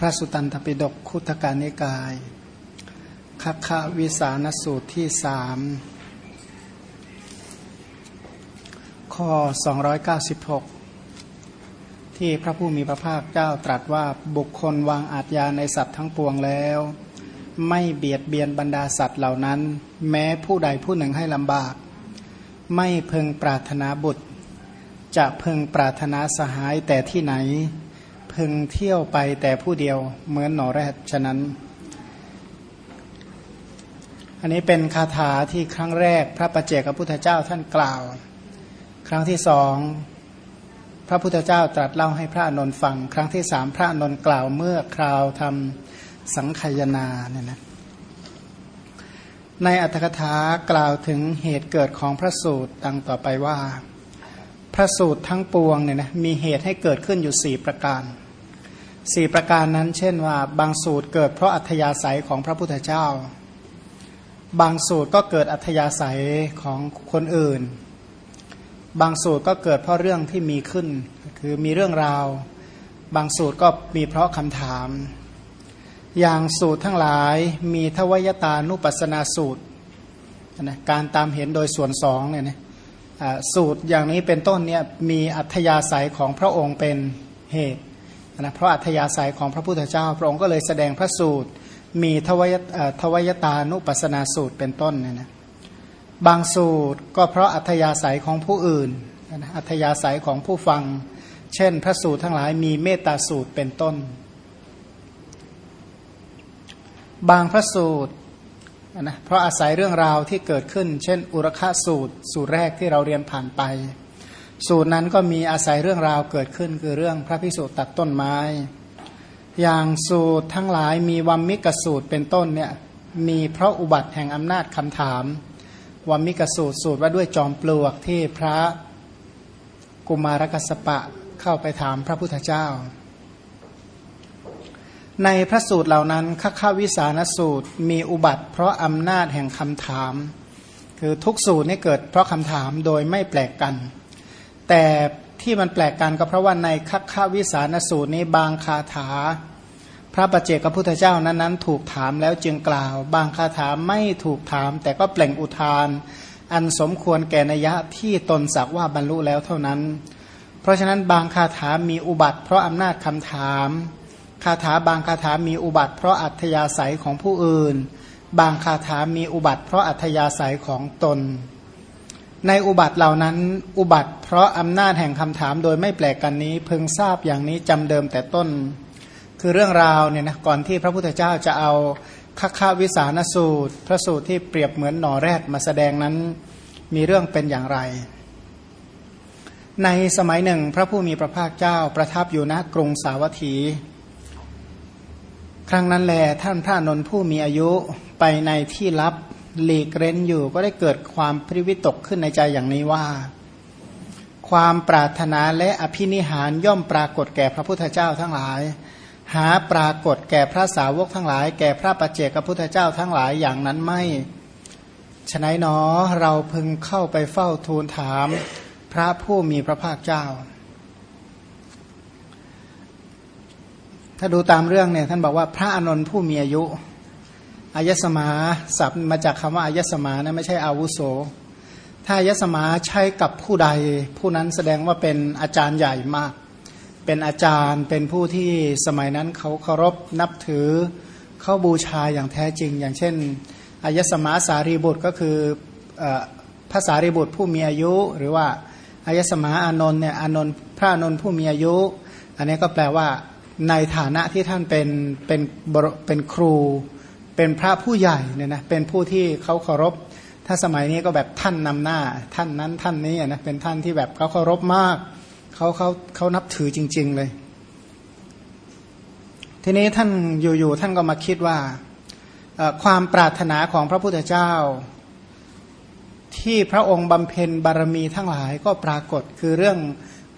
พระสุตันตปิฎกคุตการนิกายคัคคะวิสานสูตรที่สามข้อ 296 ที่พระผู้มีพระภาคเจ้าตรัสว่าบุคคลวางอาทยาในสัตว์ทั้งปวงแล้ว ไม่เบียดเบียนบรรดาสัตว์เหล่านั้น แม้ผู้ใดผู้หนึ่งให้ลำบาก ไม่พึงปรารถนาบุตร จะพึงปรารถนาสหายแต่ที่ไหน พึงเที่ยวไปแต่ผู้เดียวเหมือนหนอแรดฉะนั้น อันนี้เป็นคาถาที่ครั้งแรกพระประเจกับพุทธเจ้าท่านกล่าว ครั้งที่สองพระพุทธเจ้าตรัสเล่าให้พระนนท์ฟัง ครั้งที่สามพระนนท์กล่าวเมื่อคราวทำสังขยนาเนี่ยนะในอัตถกถากล่าวถึงเหตุเกิดของพระสูตรดังต่อไปว่า พระสูตรทั้งปวงเนี่ยนะมีเหตุให้เกิดขึ้นอยู่สี่ประการ สี่ประการนั้น เช่นว่าบางสูตรเกิดเพราะอัธยาศัยของพระพุทธเจ้า บางสูตรก็เกิดอัธยาศัยของคนอื่น บางสูตรก็เกิดเพราะเรื่องที่มีขึ้น คือมีเรื่องราว บางสูตรก็มีเพราะคำถาม อย่างสูตรทั้งหลายมีทวยตานุปัสนาสูตรนะการตามเห็นโดยส่วนสองเนี่ยนะสูตรอย่างนี้เป็นต้นเนี่ยมีอัธยาศัยของพระองค์เป็นเหตุ นะเพราะอัธยาศัยของพระพุทธเจ้า พระองค์ก็เลยแสดงพระสูตร มีทวยทวยตานุปัสนาสูตรเป็นต้นเนี่ยนะบางสูตรก็เพราะอัธยาศัยของผู้อื่นนะอัธยาศัยของผู้ฟัง เช่น พระสูตรทั้งหลายมีเมตตาสูตรเป็นต้น บางพระสูตรนะเพราะอาศัยเรื่องราวที่เกิดขึ้น เช่น อุรคสูตร สูตรแรกที่เราเรียนผ่านไป สูตรนั้นก็มีอาศัยเรื่องราวเกิดขึ้นคือเรื่องพระพิสุตัดต้นไม้ อย่างสูตรทั้งหลายมีวัมมิกสูตรเป็นต้นเนี่ยมีเพราะอุบัติแห่งอำนาจคำถามวัมมิกสูตรสูตรว่าด้วยจอมปลวกที่พระกุมารกัสปะเข้าไปถามพระพุทธเจ้า ในพระสูตรเหล่านั้นข้าข้าวิสานสูตรมีอุบัติ เพราะอำนาจแห่งคำถาม คือทุกสูตรนี่เกิดเพราะคำถามโดยไม่แปลกกัน แต่ที่มันแปลกกันก็เพราะว่าในคัคควิสานสูตรนี้บางคาถา พระประเจกพระพุทธเจ้านั้นนั้นถูกถามแล้วจึงกล่าว บางคาถาไม่ถูกถาม แต่ก็เปล่งอุทาน อันสมควรแก่นัยะที่ตนสักว่าบรรลุแล้วเท่านั้น เพราะฉะนั้นบางคาถามีอุบัติ เพราะอำนาจคำถาม คาถาบางคาถามีอุบัติ เพราะอัธยาศัยของผู้อื่น บางคาถามีอุบัติ เพราะอัธยาศัยของตน ในอุบัติเหล่านั้นอุบัติ เพราะอำนาจแห่งคำถามโดยไม่แปลกกันนี้เพึงทราบอย่างนี้จำเดิมแต่ต้น คือเรื่องราวเนี่ยนะก่อนที่พระพุทธเจ้าจะเอาคัคคาวิสานสูตร พระสูตรที่เปรียบเหมือนหน่อแรดมาแสดงนั้นมีเรื่องเป็นอย่างไร ในสมัยหนึ่งพระผู้มีพระภาคเจ้าประทับอยู่ณกรุงสาวัตถี ครั้งนั้นแลท่านพระนนผู้มีอายุไปในที่ลับ หลีกเร้นอยู่ก็ได้เกิดความพริวิตกขึ้นในใจอย่างนี้ว่า ความปรารถนาและอภินิหารย่อมปรากฏแก่พระพุทธเจ้าทั้งหลาย หาปรากฏแก่พระสาวกทั้งหลาย แก่พระปัจเจกพุทธเจ้าทั้งหลายอย่างนั้นไม่ฉนัยหนอเราพึงเข้าไปเฝ้าทูลถามพระผู้มีพระภาคเจ้า ถ้าดูตามเรื่องเนี่ยท่านบอกว่าพระอนนท์ผู้มีอายุ อายสมาศัพท์มาจากคำว่าอายสมานะไม่ใช่อาวุโส ถ้าอายสมาใช้กับผู้ใด ผู้นั้นแสดงว่าเป็นอาจารย์ใหญ่มาก เป็นอาจารย์เป็นผู้ที่สมัยนั้นเขาเคารพนับถือเข้าบูชาอย่างแท้จริง อย่างเช่นอายสมาสารีบุตรก็คือภาษารีบุตรผู้มีอายุ หรือว่าอายสมาอานนท์เนี่ยอานนท์พระอานนท์ผู้มีอายุ อันนี้ก็แปลว่าในฐานะที่ท่านเป็นเป็นเป็นครู เป็นพระผู้ใหญ่เนี่ยนะเป็นผู้ที่เขาเคารพ ถ้าสมัยนี้ก็แบบท่านนำหน้า ท่านนั้นท่านนี้นะเป็นท่านที่แบบเขาเคารพมากเขาเขาเขานับถือจริง ๆเลย ทีนี้ท่านอยู่ๆท่านก็มาคิดว่าความปรารถนาของพระพุทธเจ้า ที่พระองค์บำเพ็ญบารมีทั้งหลายก็ปรากฏคือเรื่อง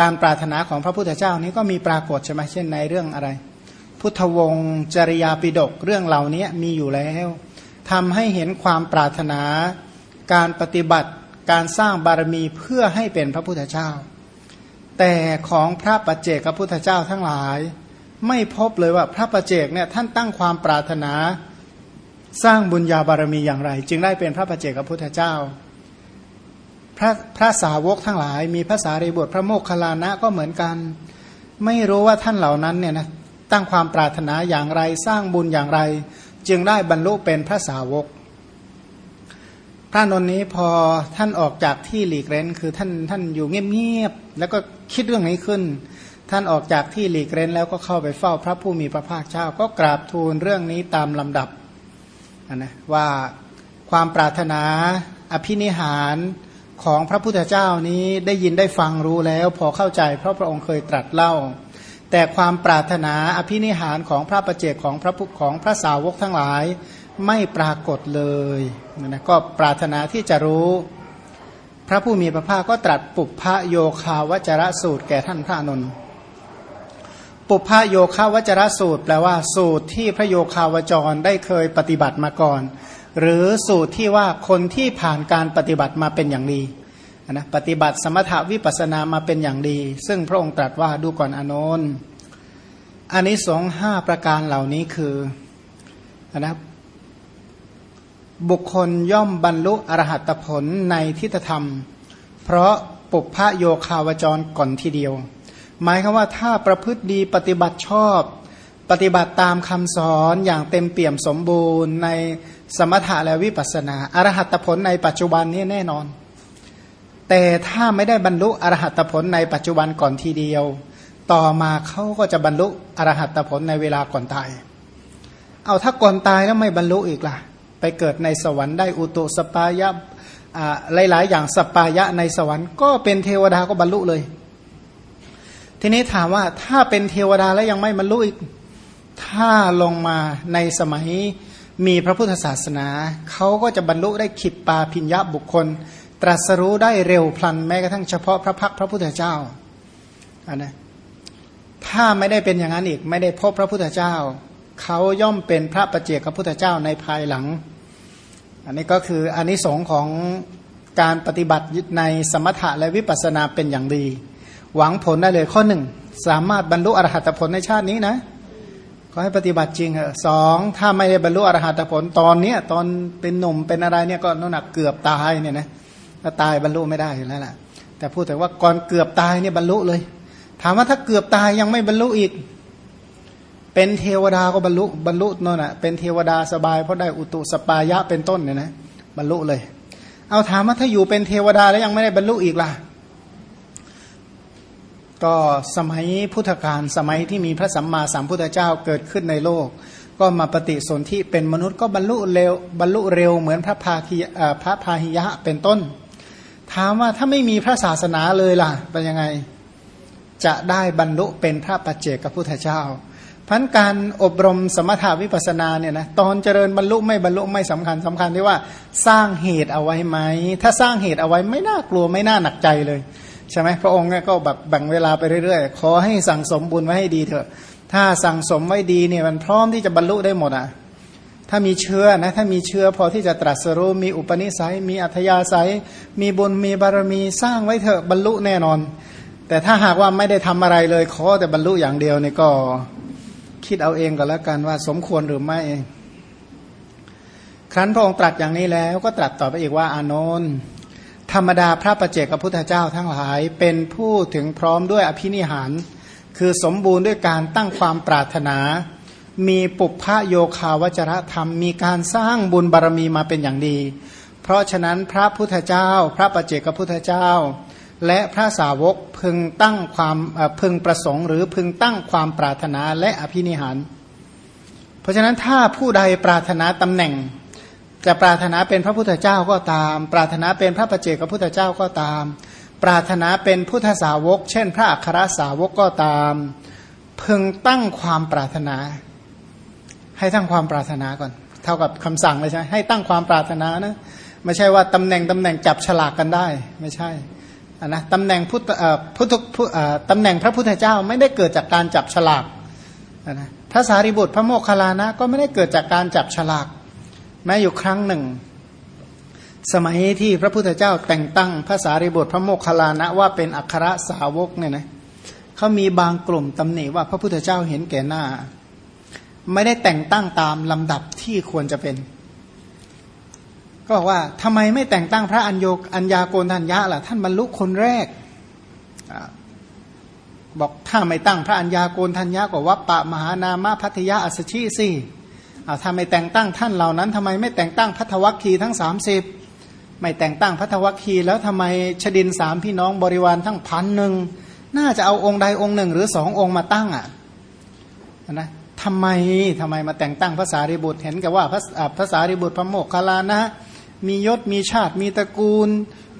การปรารถนาของพระพุทธเจ้านี้ก็มีปรากฏใช่ไหมเช่นในเรื่องอะไร พุทธวงศ์จริยาปิดกเรื่องเหล่านี้มีอยู่แล้วทำให้เห็นความปรารถนา การปฏิบัติการสร้างบารมีเพื่อให้เป็นพระพุทธเจ้า แต่ของพระปัจเจกพุทธเจ้าทั้งหลาย ไม่พบเลยว่าพระประเจกเนี่ยท่านตั้งความปรารถนา สร้างบุญญาบารมีอย่างไร จึงได้เป็นพระประเจกพระพุทธเจ้า พระพระสาวกทั้งหลาย มีภาษารีบทพระโมคคัลลานะก็เหมือนกัน ไม่รู้ว่าท่านเหล่านั้นเนี่ยนะ ตั้งความปรารถนาอย่างไรสร้างบุญอย่างไร จึงได้บรรลุเป็นพระสาวก พระนนท์นี้พอท่านออกจากที่หลีกเร้นคือท่านท่านอยู่เงียบๆแล้วก็คิดเรื่องนี้ขึ้น ท่านออกจากที่หลีกเร้นแล้วก็เข้าไปเฝ้าพระผู้มีพระภาคเจ้าก็กราบทูลเรื่องนี้ตามลำดับนะว่าความปรารถนาอภินิหารของพระพุทธเจ้านี้ได้ยินได้ฟังรู้แล้ว พอเข้าใจเพราะพระองค์เคยตรัสเล่า แต่ความปรารถนาอภินิหารของพระประเจกของพระพุของพระสาวกทั้งหลายไม่ปรากฏเลยนะก็ปรารถนาที่จะรู้ พระผู้มีพระภาคก็ตรัสปุพพโยคาวจรสูตรแก่ท่านพระนนท์ปุพพโยคาวจรสูตร แปลว่าสูตรที่พระโยคาวจรได้เคยปฏิบัติมาก่อน หรือสูตรที่ว่าคนที่ผ่านการปฏิบัติมาเป็นอย่างดี นะปฏิบัติสมถาวิปัสนามาเป็นอย่างดี ซึ่งพระองค์ตรัสว่าดูก่อนอนนท์อันนี้สองห้าประการเหล่านี้คือนะบุคคลย่อมบรรลุอรหัตผลในทิฏฐธรรม เพราะปุพพโยคาวจรก่อนทีเดียว หมายคือว่าถ้าประพฤติดีปฏิบัติชอบ ปฏิบัติตามคำสอนอย่างเต็มเปี่ยมสมบูรณ์ ในสมถะและวิปัสสนาอรหัตผลในปัจจุบันนี้แน่นอน แต่ถ้าไม่ได้บรรลุอรหัตผลในปัจจุบันก่อนทีเดียว ต่อมาเขาก็จะบรรลุอรหัตผลในเวลาก่อนตาย เอาถ้าก่อนตายแล้วไม่บรรลุอีกล่ะ ไปเกิดในสวรรค์ได้อุตุสปายะหลาย ๆ อย่างสปายะในสวรรค์ก็เป็นเทวดาก็บรรลุเลย ทีนี้ถามว่าถ้าเป็นเทวดาแล้วยังไม่บรรลุอีก ถ้าลงมาในสมัยมีพระพุทธศาสนา เขาก็จะบรรลุได้ขิดปาพิญญาบุคคล ตรัสรู้ได้เร็วพลันแม้กระทั่งเฉพาะพระพักพระพุทธเจ้าอันนะถ้าไม่ได้เป็นอย่างนั้นอีกไม่ได้พบพระพุทธเจ้า เขาย่อมเป็นพระประเจกพระพุทธเจ้าในภายหลัง อันนี้ก็คืออันนี้สงของการปฏิบัติในสมถะและวิปัสสนาเป็นอย่างดี หวังผลได้เลยข้อหนึ่งสามารถบรรลุอรหัตผลในชาตินี้นะก็ให้ปฏิบัติจริงเหรอสองถ้าไม่ได้บรรลุอรหัตผลตอนเนี้ยตอนเป็นหนุ่มเป็นอะไรเนี่ยก็น้ำหนักเกือบตายเนี่ยนะ ถ้าตายบรรลุไม่ได้อยู่แล้วแหละแต่พูดแต่ว่าก่อนเกือบตายเนี่ยบรรลุเลย ถามว่าถ้าเกือบตายยังไม่บรรลุอีก เป็นเทวดาก็บรรลุบรรลุนั่นแหะเป็นเทวดาสบายเพราะได้อุตุสปายะเป็นต้นเนี่ยนะบรรลุเลย เอาถามว่าถ้าอยู่เป็นเทวดาแล้วยังไม่ได้บรรลุอีกล่ะก็สมัยพุทธกาลสมัยที่มีพระสัมมาสัมพุทธเจ้าเกิดขึ้นในโลก ก็มาปฏิสนธิเป็นมนุษย์ก็บรรลุเร็วบรรลุเร็วเหมือนพระพาคีพระพาหิยะเป็นต้น ถามว่าถ้าไม่มีพระศาสนาเลยล่ะเป็นยังไง จะได้บรรลุเป็นพระปัจเจกพุทธเจ้าพันการอบรมสมถาวิปัสนาเนี่ยนะตอนเจริญบรรลุไม่บรรลุไม่สำคัญสำคัญที่ว่าสร้างเหตุเอาไว้ไหม ถ้าสร้างเหตุเอาไว้ไม่น่ากลัวไม่น่าหนักใจเลยใช่ไหมพระองค์ก็แบบแบ่งเวลาไปเรื่อยๆ ขอให้สั่งสมบุญไว้ให้ดีเถอะ ถ้าสั่งสมไว้ดีเนี่ยมันพร้อมที่จะบรรลุได้หมดอะ ถ้ามีเชื้อนะถ้ามีเชื้อพอที่จะตรัสรู้มีอุปนิสัย มีอัธยาศัย มีบุญมีบารมีสร้างไว้เถอะบรรลุแน่นอน แต่ถ้าหากว่าไม่ได้ทำอะไรเลยขอแต่บรรลุอย่างเดียวเนี่ยก็คิดเอาเองก็แล้วกันว่าสมควรหรือไม่ ครั้นพระองค์ตรัสอย่างนี้แล้วก็ตรัสต่อไปอีกว่าอานนท์ธรรมดาพระประเจกพระพุทธเจ้าทั้งหลาย เป็นผู้ถึงพร้อมด้วยอภินิหาร คือสมบูรณ์ด้วยการตั้งความปรารถนา มีปุพพะโยคาวจรธรรม มีการสร้างบุญบารรมีมาเป็นอย่างดี เพราะฉะนั้นพระพุทธเจ้า พระประเจกพุทธเจ้า และพระสาวกพึงตั้งความพึงประสงค์ หรือพึงตั้งความปรารถนาและอภินิหาร เพราะฉะนั้นถ้าผู้ใดปรารถนาตำแหน่ง จะปรารถนาเป็นพระพุทธเจ้าก็ตาม ปรารถนาเป็นพระประเจกพุทธเจ้าก็ตาม ปรารถนาเป็นพุทธสาวก เช่น พระอัครสาวกก็ตาม พึงตั้งความปรารถนา ให้ตั้งความปรารถนาก่อน เท่ากับคำสั่งเลยใช่ไหมให้ตั้งความปรารถนานะไม่ใช่ว่าตำแหน่งตำแหน่งจับฉลากกันได้ ไม่ใช่นนะตำแหน่งพุทธพุทธตำแหน่งพระพุทธเจ้าไม่ได้เกิดจากการจับฉลากนะพระสารีบุตรพระโมคคัลลานะก็ไม่ได้เกิดจากการจับฉลาก แม้อยู่ครั้งหนึ่ง สมัยที่พระพุทธเจ้าแต่งตั้งภาษาริบทพระโมคคัลลานะว่าเป็นอัครสาวกเนี่ยนะเขามีบางกลุ่มตำหนิว่าพระพุทธเจ้าเห็นแก่หน้า ไม่ได้แต่งตั้งตามลำดับที่ควรจะเป็น ก็บอกว่าทำไมไม่แต่งตั้งพระอัญโยอัญญาโกณทัญญะล่ะ ท่านบรรลุคนแรกบอกถ้าไม่ตั้งพระอัญญาโกณทัญญาก็วัปปะมหานามาพัทยาอัสชีสิเอาถ้าไม่แต่งตั้งท่านเหล่านั้นทำไมไม่แต่งตั้งพัทวัคคีทั้ง 30 ไม่แต่งตั้งพัทวัคคีแล้วทำไมชดินสามพี่น้องบริวารทั้งพันหนึ่งน่าจะเอาองค์ใดองค์หนึ่ง หรือสององค์มาตั้งอะนะ ทำไมทำไมมาแต่งตั้งภาษาริบุตรเห็นกับว่าภาษาริบุตรพระโมกขลานะ มียศมีชาติมีตระกูล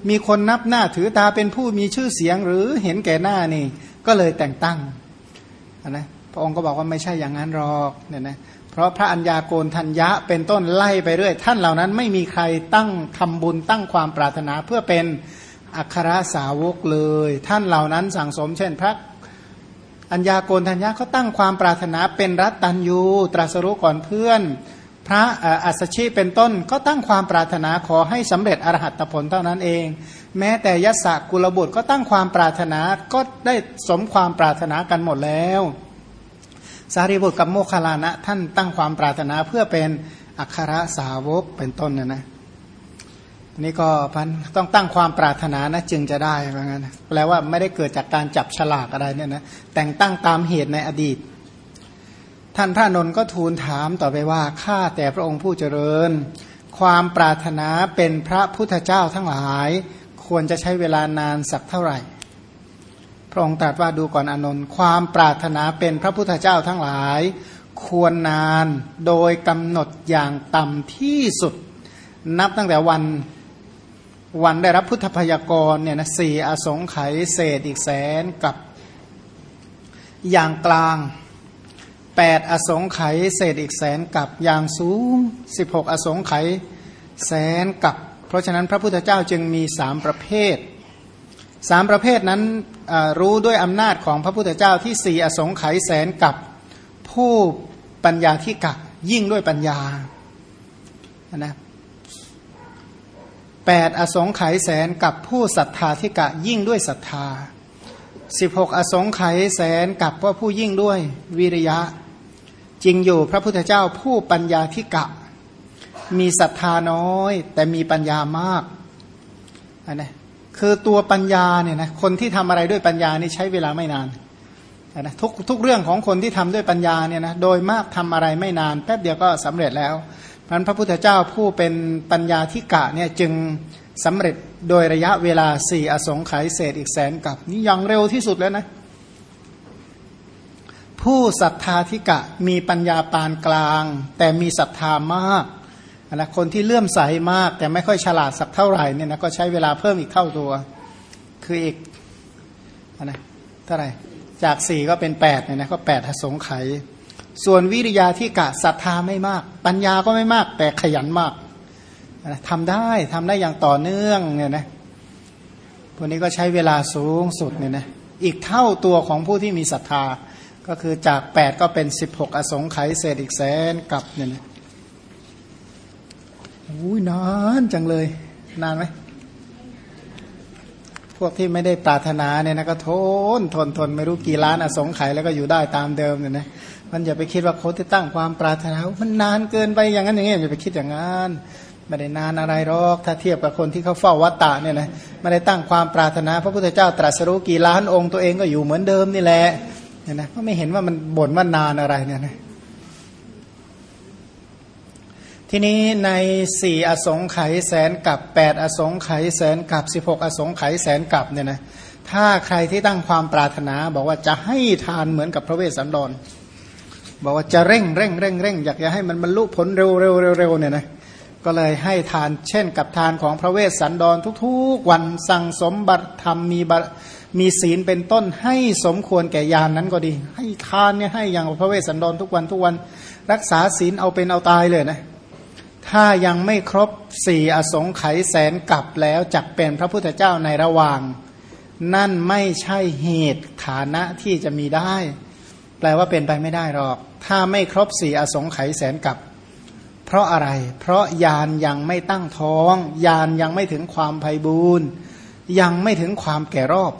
มีคนนับหน้าถือตาเป็นผู้มีชื่อเสียงหรือเห็นแก่หน้านี่ก็เลยแต่งตั้งนะพระองค์ก็บอกว่าไม่ใช่อย่างนั้นหรอกเนี่ยนะเพราะพระัญญาโกณทัญญะเป็นต้นไล่ไปเรื่อย ท่านเหล่านั้นไม่มีใครตั้งทำบุญตั้งความปรารถนาเพื่อเป็นอัครสาวกเลย ท่านเหล่านั้นสั่งสมเช่นพระ อัญญาโกณทัญญะเขาตั้งความปรารถนาเป็นรัตตัญยูตรัสรู้ก่อนเพื่อน พระอัสชีเป็นต้นก็ตั้งความปรารถนาขอให้สำเร็จอรหัตผลเท่านั้นเอง แม้แต่ยศกุลบุตรก็ตั้งความปรารถนาก็ได้สมความปรารถนากันหมดแล้ว สารีบุตรกับโมคคลานะท่านตั้งความปรารถนาเพื่อเป็นอัครสาวกเป็นต้นนะนะ นี่ก็พันต้องตั้งความปรารถนานะจึงจะได้เหมือนกันแปลว่าไม่ได้เกิดจากการจับฉลากอะไรเนี่ยนะแต่งตั้งตามเหตุในอดีต ท่านพระนนท์ก็ทูลถามต่อไปว่าข้าแต่พระองค์ผู้เจริญ ความปรารถนาเป็นพระพุทธเจ้าทั้งหลาย ควรจะใช้เวลานานสักเท่าไหร่ พระองค์ตรัสว่าดูก่อนอนนท์ความปรารถนาเป็นพระพุทธเจ้าทั้งหลาย ควรนานโดยกำหนดอย่างต่ำที่สุด นับตั้งแต่วัน วันได้รับพุทธพยากรเนี่ยนะสี่อสงไขยเศษอีกแสนกับอย่างกลางแปดอสงไขยเศษอีกแสนกับอย่างสูงสิบหกอสงไขยแสนกับ เพราะฉะนั้นพระพุทธเจ้าจึงมีสามประเภทสามประเภทนั้นรู้ด้วยอำนาจของพระพุทธเจ้าที่สี่อสงไขยแสนกับผู้ปัญญาที่กะยิ่งด้วยปัญญานะ แปดอสงไขยแสนกับผู้ศรัทธาที่กะยิ่งด้วยศรัทธาสิบหกอสงไขยแสนกับว่าผู้ยิ่งด้วยวิริยะ จริงอยู่พระพุทธเจ้าผู้ปัญญาที่กะ มีศรัทธาน้อย แต่มีปัญญามากอันนี้คือตัวปัญญาเนี่ยนะคนที่ทำอะไรด้วยปัญญานี่ใช้เวลาไม่นานนะทุกทุกเรื่องของคนที่ทำด้วยปัญญาเนี่ยนะโดยมากทำอะไรไม่นาน แป๊บเดียวก็สำเร็จแล้ว พันพระพุทธเจ้าผู้เป็นปัญญาธิกะเนี่ยจึงสำเร็จโดยระยะเวลาสี่อสงไขยเศษอีกแสนกับนี่ยังเร็วที่สุดแล้วนะผู้ศรัทธาธิกะมีปัญญาปานกลาง แต่มีศรัทธามากนะคนที่เลื่อมใสมาก แต่ไม่ค่อยฉลาดสักเท่าไหร่เนี่ยนะก็ใช้เวลาเพิ่มอีกเท่าตัว คืออีกนะเท่าไหร่จากสี่ก็เป็นแปดเนี่ยนะก็แปดอสงไขย ส่วนวิริยาที่กะศรัทธาไม่มาก ปัญญาก็ไม่มาก แต่ขยันมากทำได้ทำได้อย่างต่อเนื่องเนี่ยนะพวกนี้ก็ใช้เวลาสูงสุดเนี่ยนะอีกเท่าตัวของผู้ที่มีศรัทธา ก็คือจากแปดก็เป็นสิบหกอสงไขยเศษอีกแสนกับเนี่ยนะอุ้ยนานจังเลย นานไหมพวกที่ไม่ได้ปรารถนาเนี่ยนะก็ทนทนทนไม่รู้กี่ล้านอสงไขยแล้วก็อยู่ได้ตามเดิมเนี่ยนะ มันอย่าไปคิดว่าเขาที่ตั้งความปรารถนา มันนานเกินไปอย่างนั้นอย่างนี้อย่าไปคิดอย่างนั้นไม่ได้นานอะไรหรอกถ้าเทียบกับคนที่เขาเฝ้าวัตตะเนี่ยนะไม่ได้ตั้งความปรารถนา พระพุทธเจ้าตรัสรู้กี่ล้านองค์ตัวเองก็อยู่เหมือนเดิมนี่แหละเนี่ยนะก็ไม่เห็นว่ามันบ่นว่านานอะไรเนี่ยนะทีนี้ในสี่อสงไขยแสนกับแปดอสงไขยแสนกับสิบหกอสงไขยแสนกับเนี่ยนะถ้าใครที่ตั้งความปรารถนา บอกว่าจะให้ทานเหมือนกับพระเวสสันดร บอกว่าจะเร่งเร่งเร่งเร่งอยากจะให้มันบรรลุผลเร็วเร็วเร็วเร็วเนี่ยนะก็เลยให้ทานเช่นกับทานของพระเวสสันดรทุกๆ วันสั่งสมบัติธรรมมีมีศีลเป็นต้นให้สมควรแก่ยานนั้นก็ดี ให้ทานเนี่ยให้อย่างพระเวสสันดรทุกวันทุกวัน รักษาศีลเอาเป็นเอาตายเลยนะถ้ายังไม่ครบสี่อสงไขยแสนกลับแล้วจักเป็นพระพุทธเจ้าในระหว่าง นั่นไม่ใช่เหตุฐานะที่จะมีได้ แปลว่าเป็นไปไม่ได้หรอก ถ้าไม่ครบสี่อสงไขยแสนกับ เพราะอะไร เพราะยานยังไม่ตั้งท้อง ยานยังไม่ถึงความไพบูรณ์ยังไม่ถึงความแก่รอบ